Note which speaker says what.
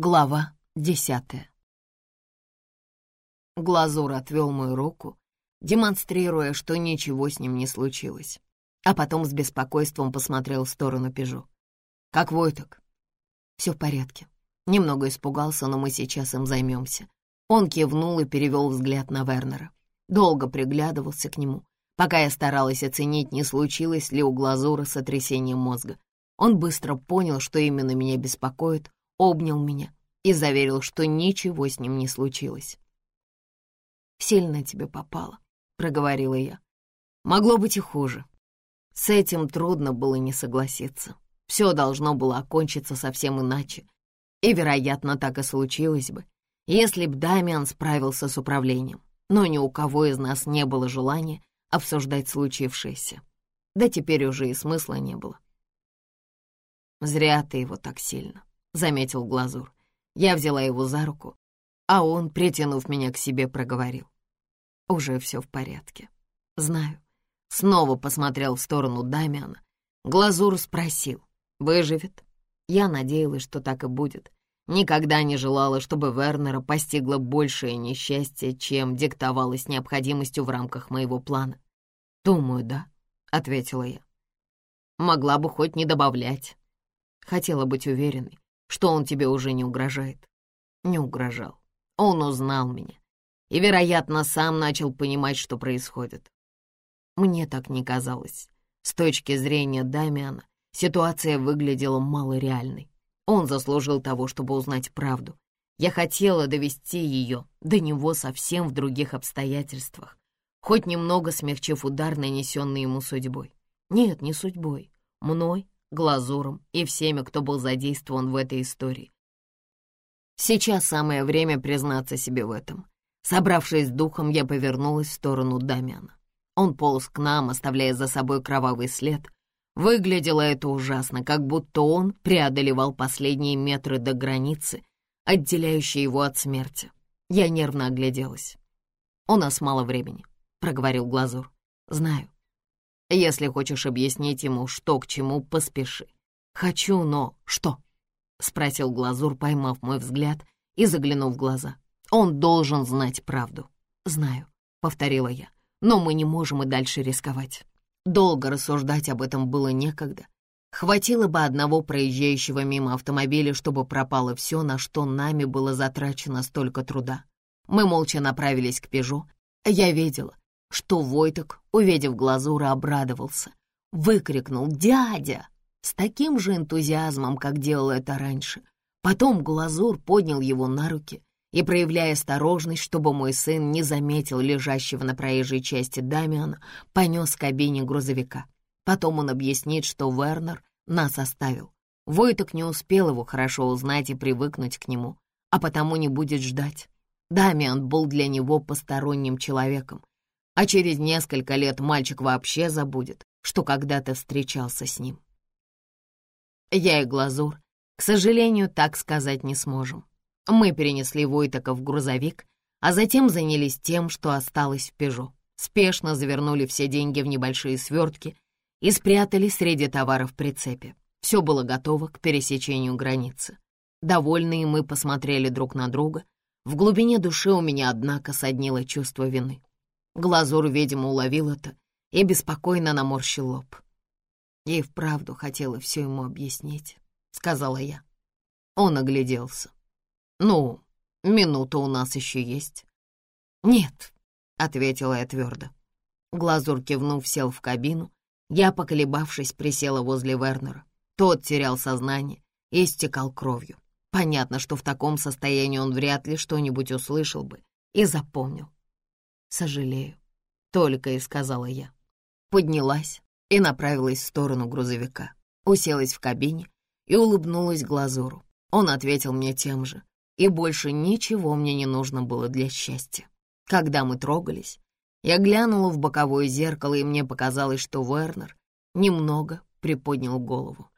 Speaker 1: Глава десятая. Глазур отвел мою руку, демонстрируя, что ничего с ним не случилось, а потом с беспокойством посмотрел в сторону Пежо. «Как Войток?» «Все в порядке. Немного испугался, но мы сейчас им займемся». Он кивнул и перевел взгляд на Вернера. Долго приглядывался к нему, пока я старалась оценить, не случилось ли у Глазура сотрясение мозга. Он быстро понял, что именно меня беспокоит, обнял меня и заверил, что ничего с ним не случилось. «Сильно тебе попало», — проговорила я. «Могло быть и хуже. С этим трудно было не согласиться. Все должно было окончиться совсем иначе. И, вероятно, так и случилось бы, если б Дамиан справился с управлением. Но ни у кого из нас не было желания обсуждать случившееся. Да теперь уже и смысла не было. «Зря ты его так сильно», — заметил Глазур. Я взяла его за руку, а он, притянув меня к себе, проговорил. «Уже все в порядке. Знаю». Снова посмотрел в сторону Дамиана. Глазур спросил, «Выживет?» Я надеялась, что так и будет. Никогда не желала, чтобы Вернера постигло большее несчастье, чем диктовалось необходимостью в рамках моего плана. «Думаю, да», — ответила я. «Могла бы хоть не добавлять». Хотела быть уверенной, что он тебе уже не угрожает. Не угрожал. Он узнал меня и, вероятно, сам начал понимать, что происходит. Мне так не казалось. С точки зрения Дамиана ситуация выглядела малореальной. Он заслужил того, чтобы узнать правду. Я хотела довести ее до него совсем в других обстоятельствах, хоть немного смягчив удар, нанесенный ему судьбой. Нет, не судьбой, мной, глазуром и всеми, кто был задействован в этой истории. Сейчас самое время признаться себе в этом. Собравшись духом, я повернулась в сторону Дамиана. Он полз к нам, оставляя за собой кровавый след — Выглядело это ужасно, как будто он преодолевал последние метры до границы, отделяющей его от смерти. Я нервно огляделась. «У нас мало времени», — проговорил Глазур. «Знаю. Если хочешь объяснить ему, что к чему, поспеши». «Хочу, но что?» — спросил Глазур, поймав мой взгляд и заглянув в глаза. «Он должен знать правду». «Знаю», — повторила я, — «но мы не можем и дальше рисковать». Долго рассуждать об этом было некогда. Хватило бы одного проезжающего мимо автомобиля, чтобы пропало все, на что нами было затрачено столько труда. Мы молча направились к «Пежо». Я видела, что Войток, увидев глазура, обрадовался. Выкрикнул «Дядя!» с таким же энтузиазмом, как делал это раньше. Потом Глазур поднял его на руки и, проявляя осторожность, чтобы мой сын не заметил лежащего на проезжей части Дамиана, понес к кабине грузовика. Потом он объяснит, что Вернер нас оставил. Войток не успел его хорошо узнать и привыкнуть к нему, а потому не будет ждать. Дамиан был для него посторонним человеком, а через несколько лет мальчик вообще забудет, что когда-то встречался с ним. Я и Глазур, к сожалению, так сказать не сможем. Мы перенесли Войтака в грузовик, а затем занялись тем, что осталось в «Пежо». Спешно завернули все деньги в небольшие свертки и спрятали среди товаров в прицепе. Все было готово к пересечению границы. Довольные мы посмотрели друг на друга. В глубине души у меня, однако, соднило чувство вины. Глазур, видимо, уловил это и беспокойно наморщил лоб. «Я и вправду хотела все ему объяснить», — сказала я. Он огляделся. «Ну, минута у нас еще есть». «Нет», — ответила я твердо. Глазур кивнув, сел в кабину. Я, поколебавшись, присела возле Вернера. Тот терял сознание и истекал кровью. Понятно, что в таком состоянии он вряд ли что-нибудь услышал бы и запомнил. «Сожалею», — только и сказала я. Поднялась и направилась в сторону грузовика. Уселась в кабине и улыбнулась Глазуру. Он ответил мне тем же, и больше ничего мне не нужно было для счастья. Когда мы трогались, я глянула в боковое зеркало, и мне показалось, что Вернер немного приподнял голову.